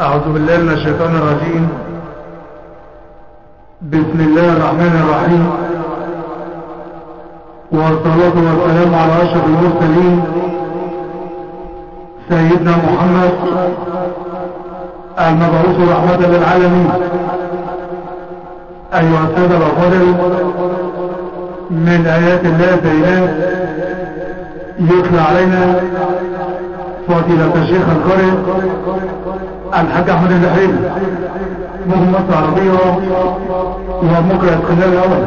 أعوذ بالله من الشيطان الرجيم. بسم الله الرحمن الرحيم. والصلاة والسلام على أشرف المرسلين سيدنا محمد المبعوث رحمة للعالمين. أيها السادة الأفاضل من آيات الله بينات يتلى علينا فضيلة الشيخ القارئ الحاج أحمد البحري مهم مصر العربية ومقرأ اسكندرية الأول.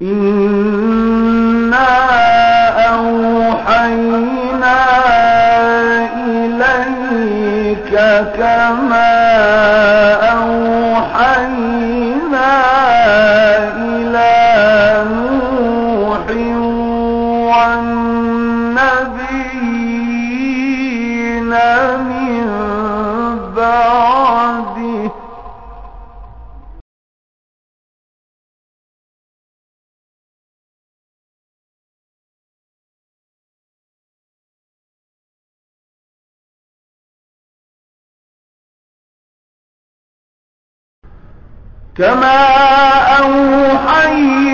إنا كما أوحينا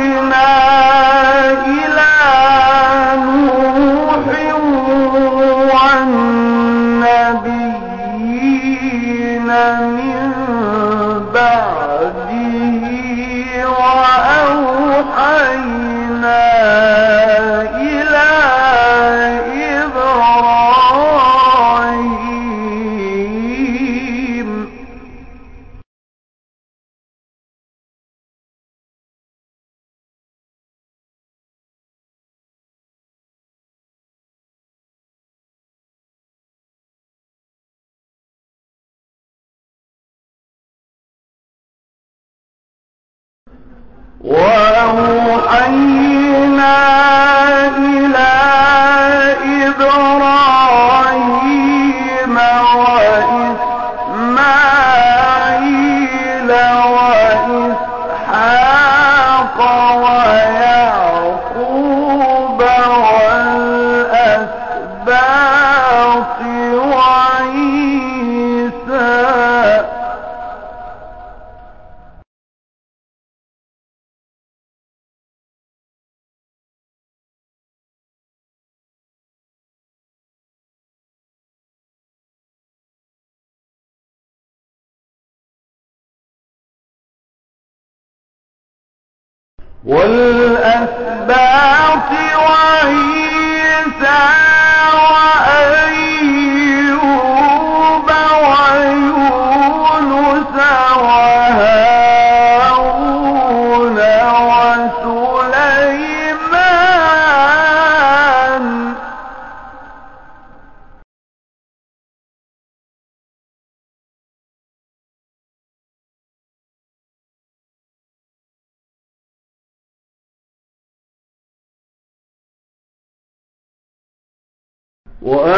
والأسباط وعيسى وآتينا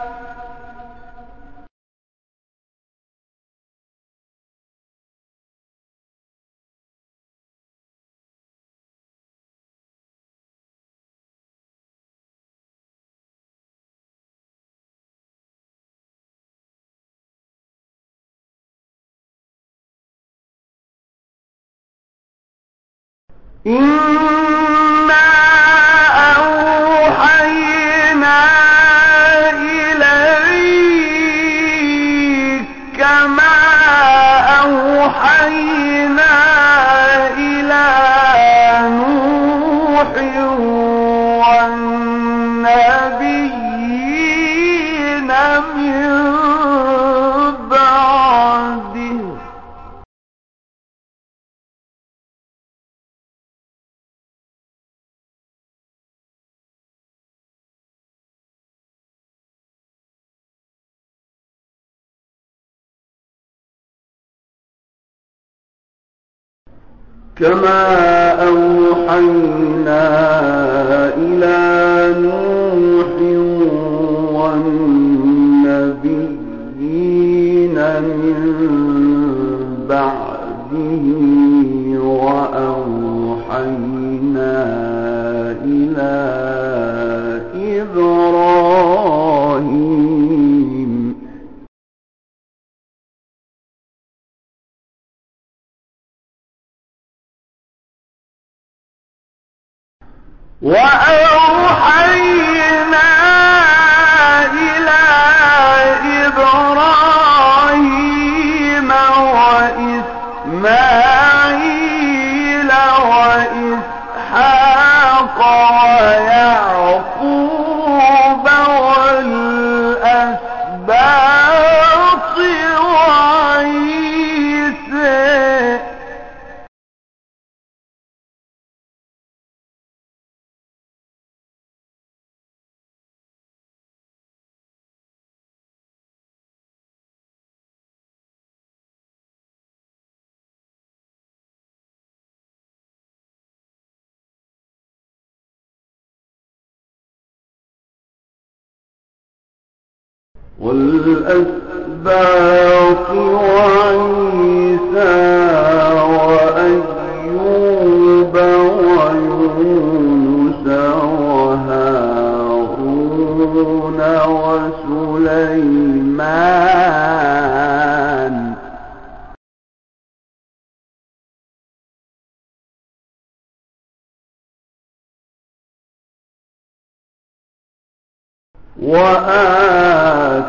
إنا كما أوحينا إلى وأوحينا والأسباط وعيسى وأيوب ويونس وهارون وسليمان.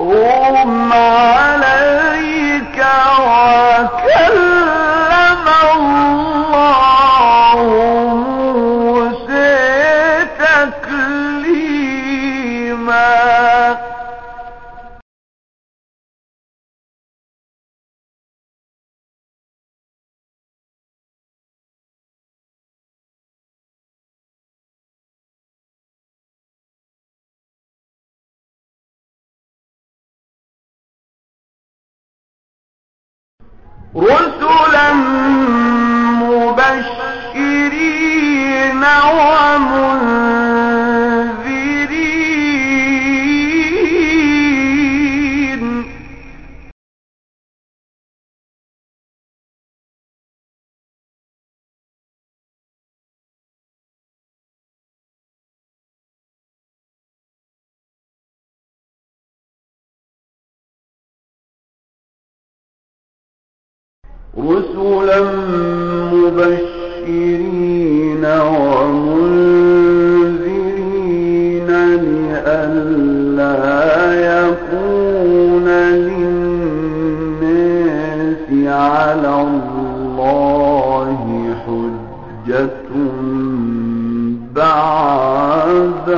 نقصصهم عليك رسلا مبشرين ومنذرين. رسلا مبشرين ومنذرين لئلا يكون للناس على الله حجة بعد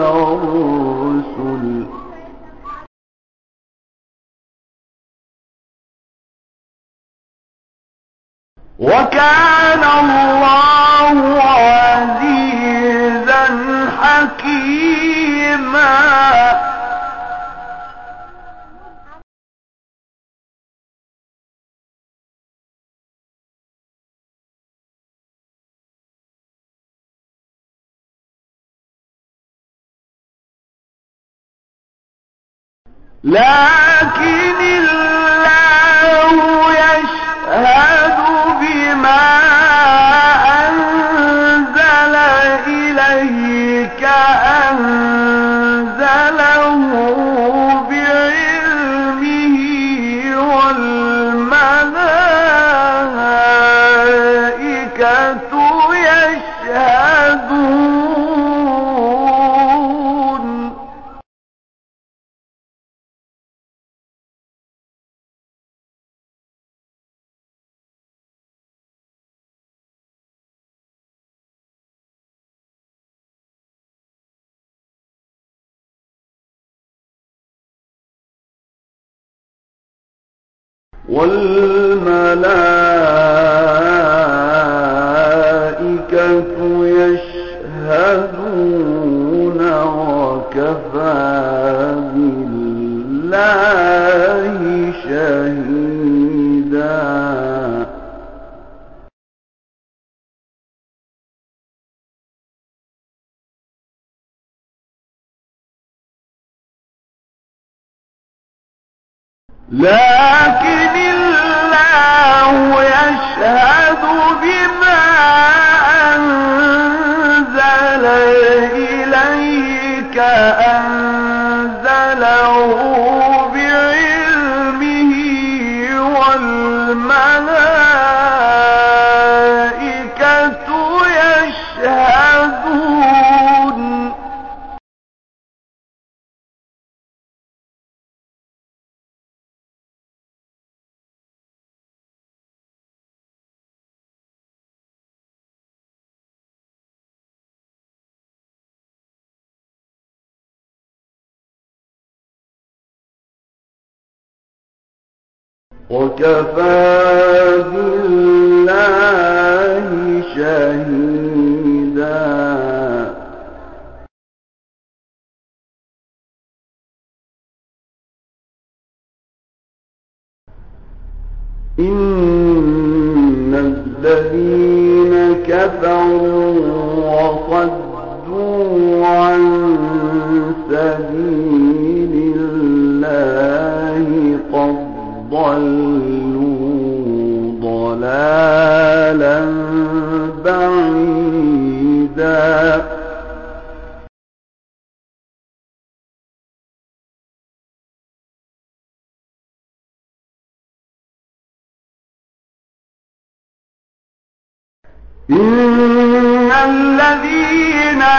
لكن والملائكة يشهدون وكفى بالله شهيدا. لكن وكفى بالله شهيدا. إن الذين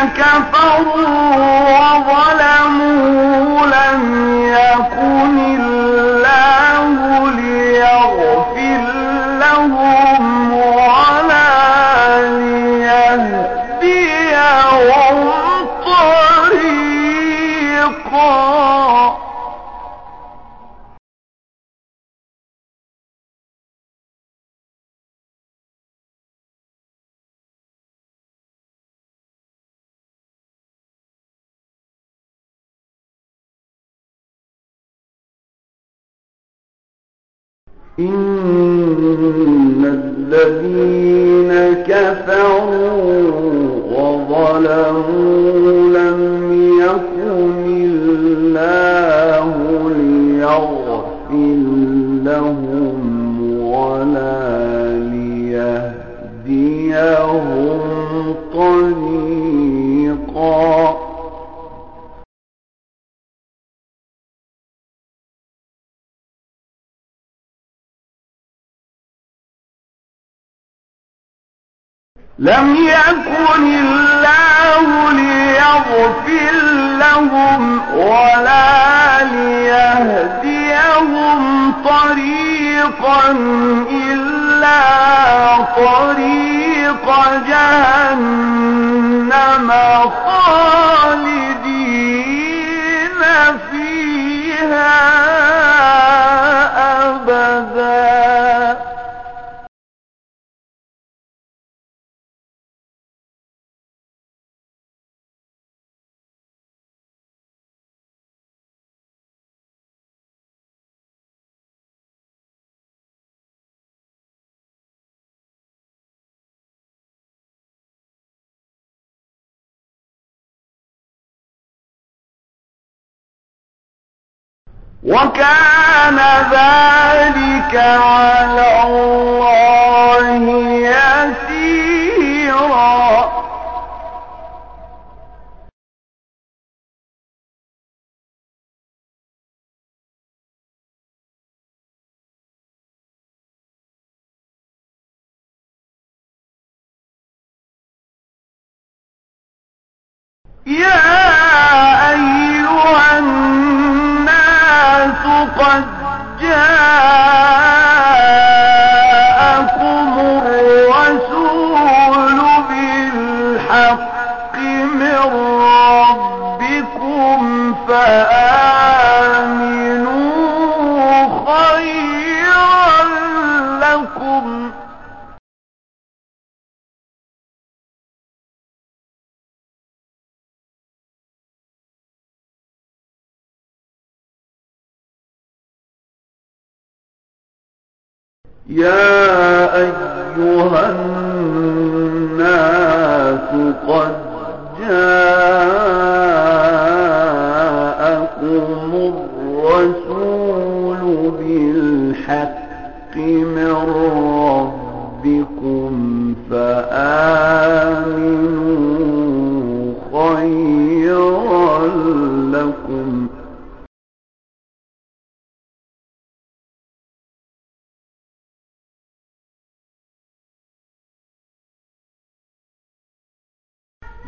كفروا. إن الذين كفروا وظلموا لم يكن الله ليغفر لهم ولا ليهديهم طريقا إلا طريق جهنم خالدين فيها. وكان ذلك على الله يسيرا. يا قد جاءكم الرسول بالحق من ربكم فآمنوا يا أيها الناس قد جاءكم الرسول بالحق.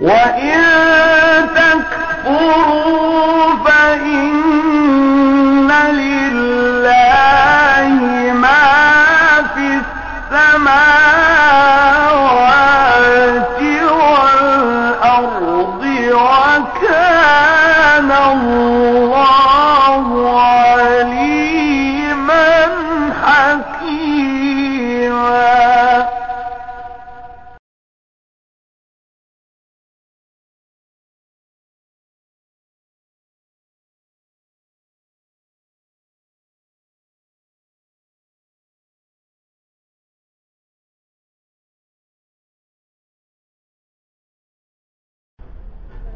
وإن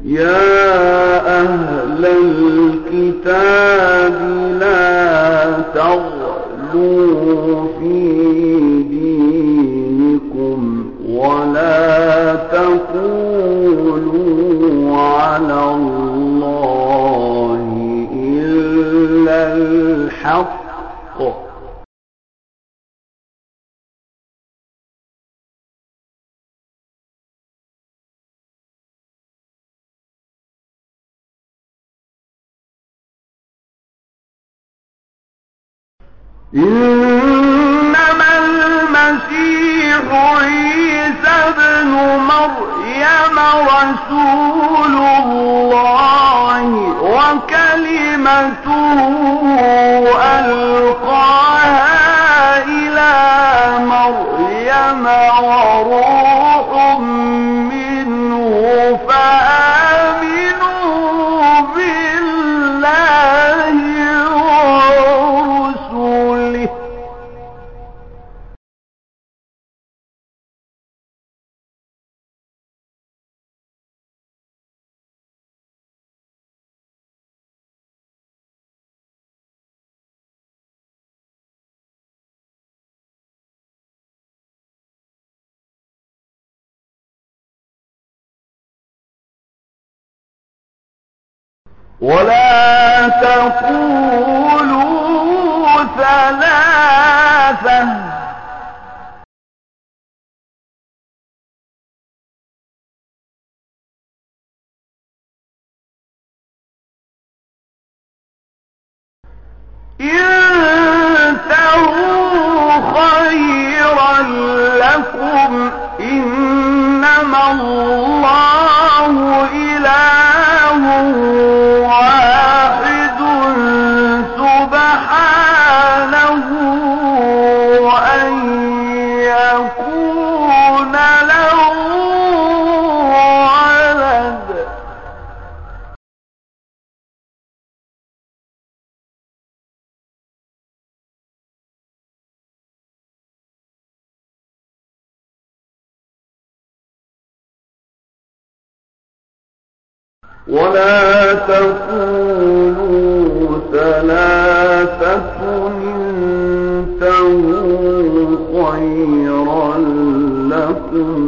يا أهل الكتاب لا تغلوا في دينكم ولا إنما المسيح عيسى ابن مريم رسول الله وكلمته ولا تقولوا ثلاثة. انتهوا خيرا لكم إنما الله ولا تقولوا ثلاثة انتهوا خيرا لكم.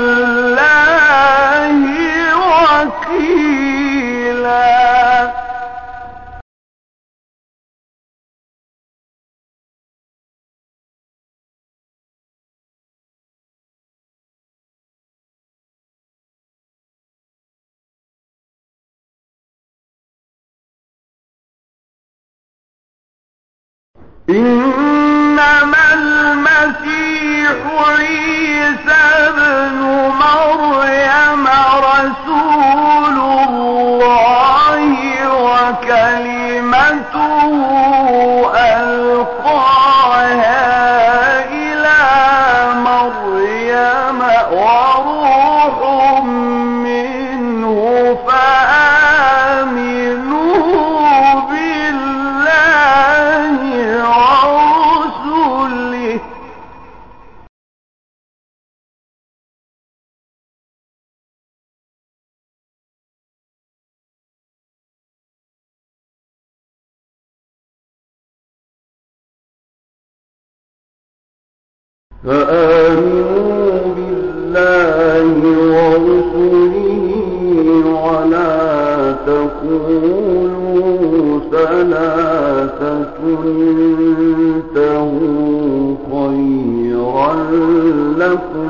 إنما فآمنوا بالله ورسله ولا تقولوا ثلاثة انتهوا خيرا لكم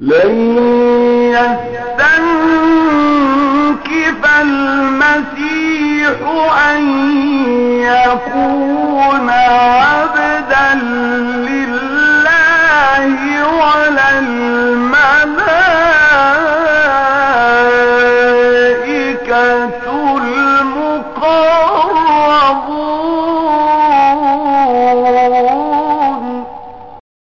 لن يستنكف المسيح أن يكون